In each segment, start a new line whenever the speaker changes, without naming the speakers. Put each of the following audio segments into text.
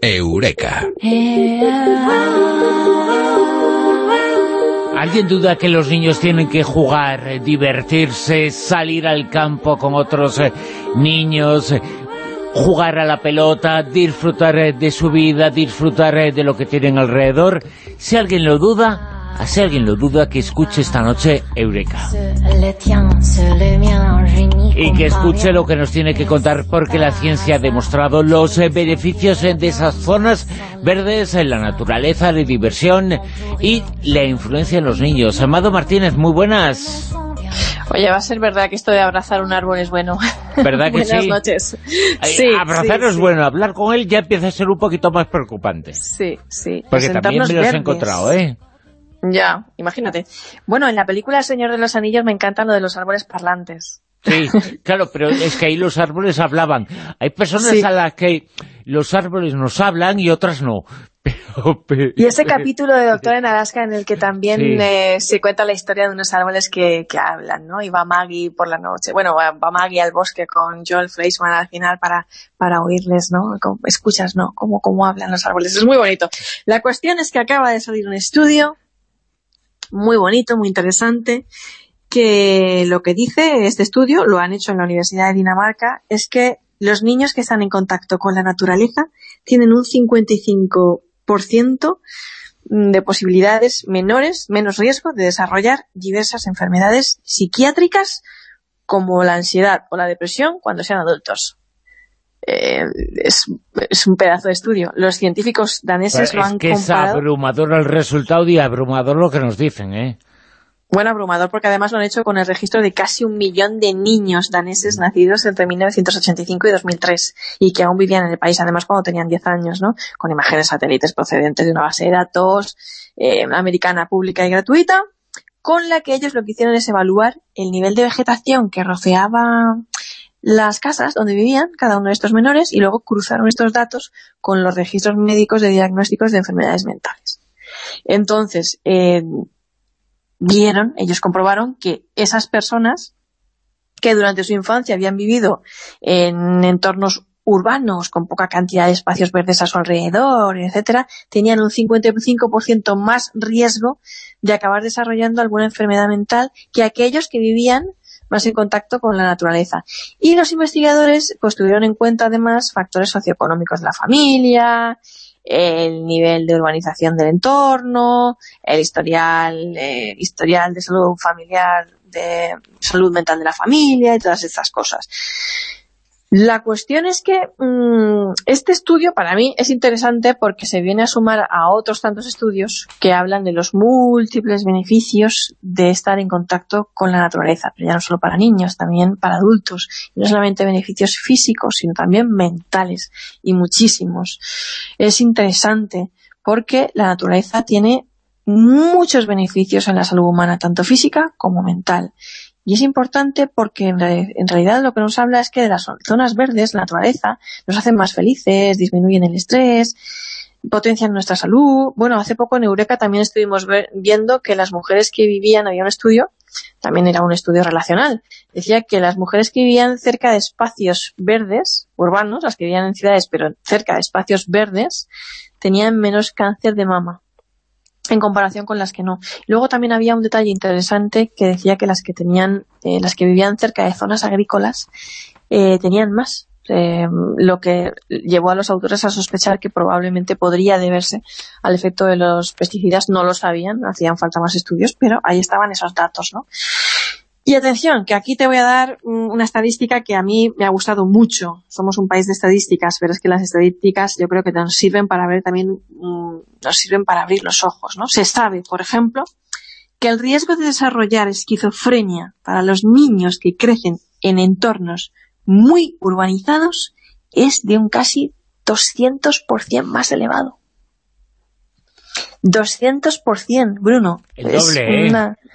Eureka.
¿Alguien duda que los niños tienen que jugar, eh, divertirse, salir al campo con otros eh, niños, eh, jugar a la pelota, disfrutar de su vida, disfrutar de lo que tienen alrededor? Si alguien lo duda, si alguien lo duda, que escuche esta noche Eureka. Y que escuche lo que nos tiene que contar, porque la ciencia ha demostrado los eh, beneficios de esas zonas verdes, en la naturaleza, la diversión y la influencia en los niños. Amado Martínez, muy buenas.
Oye, va a ser verdad que esto de abrazar un árbol es bueno.
¿Verdad que
Buenas
sí?
noches.
abrazar es bueno, hablar con él ya empieza a ser un poquito más preocupante.
Sí, sí.
Porque también me los he encontrado, ¿eh?
Ya, imagínate. Bueno, en la película El Señor de los Anillos me encanta lo de los árboles parlantes.
Sí, claro, pero es que ahí los árboles hablaban. Hay personas
Sí.
a las que los árboles nos hablan y otras no. Pero, pero-
Y ese capítulo de Doctor en Alaska en el que también
Sí.
eh, se cuenta la historia de unos árboles que, que hablan, ¿no? Y va Maggie por la noche. Bueno, va, va Maggie al bosque con Joel Fleischman al final para, para oírles, ¿no? Como- escuchas, ¿no? Cómo, cómo hablan los árboles. Es muy bonito. La cuestión es que acaba de salir un estudio muy bonito, muy interesante, que lo que dice este estudio, lo han hecho en la Universidad de Dinamarca, es que los niños que están en contacto con la naturaleza tienen un 55% de posibilidades menores, menos riesgo de desarrollar diversas enfermedades psiquiátricas como la ansiedad o la depresión cuando sean adultos. Eh, es, es un pedazo de estudio. Los científicos daneses lo han
que es
comparado.
abrumador el resultado y abrumador lo que nos dicen, ¿eh?
Bueno, abrumador, porque además lo han hecho con el registro de casi un millón de niños daneses nacidos entre 1985 y 2003 y que aún vivían en el país, además cuando tenían 10 años, ¿no? Con imágenes satélites procedentes de una base de datos eh, americana pública y gratuita, con la que ellos lo que hicieron es evaluar el nivel de vegetación que rodeaba las casas donde vivían cada uno de estos menores y luego cruzaron estos datos con los registros médicos de diagnósticos de enfermedades mentales. Entonces, eh, vieron, ellos comprobaron que esas personas que durante su infancia habían vivido en entornos urbanos con poca cantidad de espacios verdes a su alrededor, etcétera, tenían un 55% más riesgo de acabar desarrollando alguna enfermedad mental que aquellos que vivían más en contacto con la naturaleza. Y los investigadores pues tuvieron en cuenta además factores socioeconómicos de la familia, el nivel de urbanización del entorno, el historial, eh, historial de salud familiar, de salud mental de la familia y todas estas cosas. La cuestión es que mmm, este estudio para mí es interesante porque se viene a sumar a otros tantos estudios que hablan de los múltiples beneficios de estar en contacto con la naturaleza, pero ya no solo para niños, también para adultos. Y no solamente beneficios físicos, sino también mentales y muchísimos. Es interesante porque la naturaleza tiene muchos beneficios en la salud humana, tanto física como mental. Y es importante porque en, re en, realidad lo que nos habla es que de las zonas verdes, la naturaleza, nos hacen más felices, disminuyen el estrés, potencian nuestra salud. Bueno, hace poco en Eureka también estuvimos viendo que las mujeres que vivían, había un estudio, también era un estudio relacional, decía que las mujeres que vivían cerca de espacios verdes, urbanos, las que vivían en ciudades, pero cerca de espacios verdes, tenían menos cáncer de mama en comparación con las que no. Luego también había un detalle interesante que decía que las que tenían, eh, las que vivían cerca de zonas agrícolas eh, tenían más, eh, lo que llevó a los autores a sospechar que probablemente podría deberse al efecto de los pesticidas. No lo sabían, hacían falta más estudios, pero ahí estaban esos datos, ¿no? Y atención, que aquí te voy a dar una estadística que a mí me ha gustado mucho. Somos un país de estadísticas, pero es que las estadísticas yo creo que nos sirven para ver también, mmm, nos sirven para abrir los ojos, ¿no? Se sabe, por ejemplo, que el riesgo de desarrollar esquizofrenia para los niños que crecen en entornos muy urbanizados es de un casi 200% más elevado. 200%, Bruno.
El doble,
es una, eh,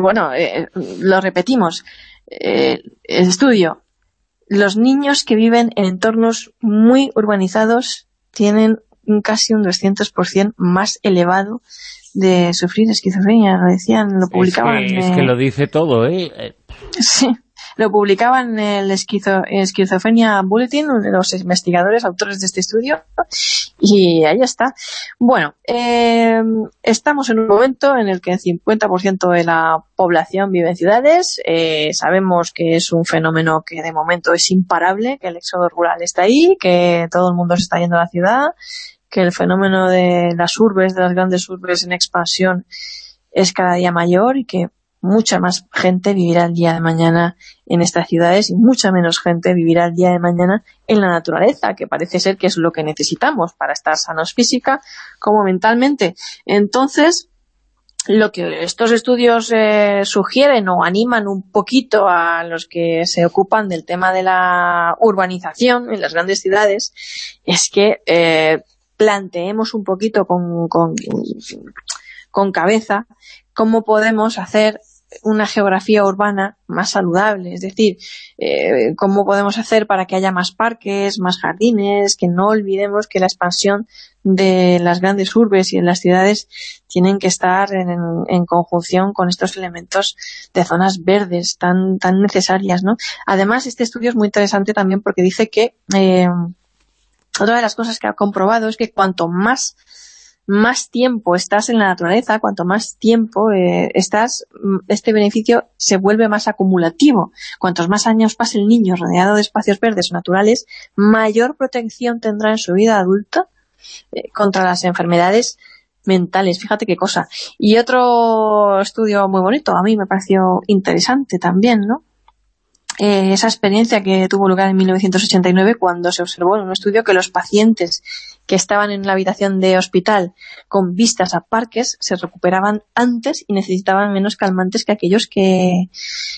bueno, eh, lo repetimos, eh, el estudio, los niños que viven en entornos muy urbanizados tienen un casi un 200% más elevado de sufrir esquizofrenia, lo decían, lo publicaban.
Es que, es que lo dice todo, ¿eh?
Sí, Lo publicaban el Esquizofrenia Bulletin, los investigadores, autores de este estudio, y ahí está. Bueno, eh, estamos en un momento en el que el 50% de la población vive en ciudades, eh, sabemos que es un fenómeno que de momento es imparable, que el éxodo rural está ahí, que todo el mundo se está yendo a la ciudad, que el fenómeno de las urbes, de las grandes urbes en expansión es cada día mayor y que mucha más gente vivirá el día de mañana en estas ciudades y mucha menos gente vivirá el día de mañana en la naturaleza, que parece ser que es lo que necesitamos para estar sanos física como mentalmente. Entonces, lo que estos estudios eh, sugieren o animan un poquito a los que se ocupan del tema de la urbanización en las grandes ciudades es que eh, planteemos un poquito con, con, cabeza cómo podemos hacer una geografía urbana más saludable, es decir, eh, cómo podemos hacer para que haya más parques, más jardines, que no olvidemos que la expansión de las grandes urbes y de las ciudades tienen que estar en, en, conjunción con estos elementos de zonas verdes tan, tan necesarias, ¿no? Además, este estudio es muy interesante también porque dice que eh, otra de las cosas que ha comprobado es que cuanto más más tiempo estás en la naturaleza, cuanto más tiempo eh, estás, mm, este beneficio se vuelve más acumulativo. Cuantos más años pase el niño rodeado de espacios verdes naturales, mayor protección tendrá en su vida adulta eh, contra las enfermedades mentales. Fíjate qué cosa. Y otro estudio muy bonito, a mí me pareció interesante también, ¿no? Eh, esa experiencia que tuvo lugar en 1989 cuando se observó en un estudio que los pacientes que estaban en la habitación de hospital con vistas a parques se recuperaban antes y necesitaban menos calmantes que aquellos que,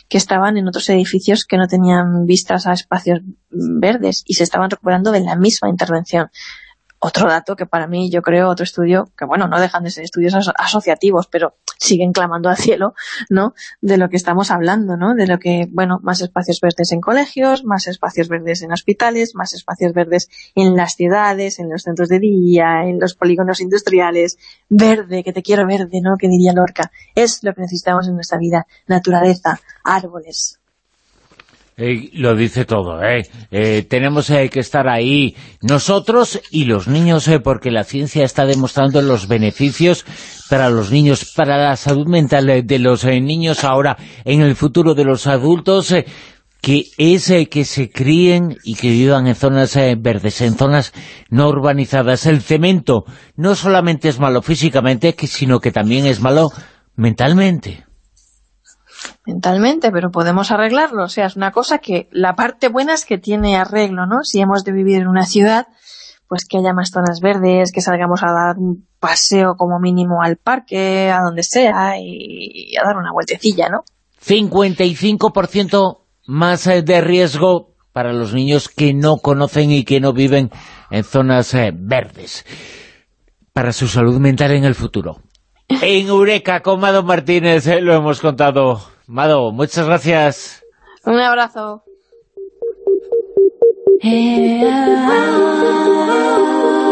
que estaban en otros edificios que no tenían vistas a espacios verdes y se estaban recuperando de la misma intervención otro dato que para mí, yo creo, otro estudio, que bueno, no dejan de ser estudios asociativos, pero siguen clamando al cielo, ¿no? De lo que estamos hablando, ¿no? De lo que, bueno, más espacios verdes en colegios, más espacios verdes en hospitales, más espacios verdes en las ciudades, en los centros de día, en los polígonos industriales, verde, que te quiero verde, ¿no? Que diría Lorca. Es lo que necesitamos en nuestra vida, naturaleza, árboles,
eh, lo dice todo, ¿eh? eh tenemos eh, que estar ahí nosotros y los niños, porque la ciencia está demostrando los beneficios para los niños, para la salud mental de los niños ahora, en el futuro de los adultos, que es que se críen y que vivan en zonas verdes, en zonas no urbanizadas. El cemento no solamente es malo físicamente, sino que también es malo mentalmente
mentalmente, pero podemos arreglarlo. O sea, es una cosa que la parte buena es que tiene arreglo, ¿no? Si hemos de vivir en una ciudad, pues que haya más zonas verdes, que salgamos a dar un paseo como mínimo al parque, a donde sea, y, a dar una vueltecilla, ¿no?
55% más eh, de riesgo para los niños que no conocen y que no viven en zonas eh, verdes para su salud mental en el futuro. En Eureka, con Mado Martínez, eh, lo hemos contado. Mado, muchas gracias.
Un abrazo. Eh, ah, ah, ah,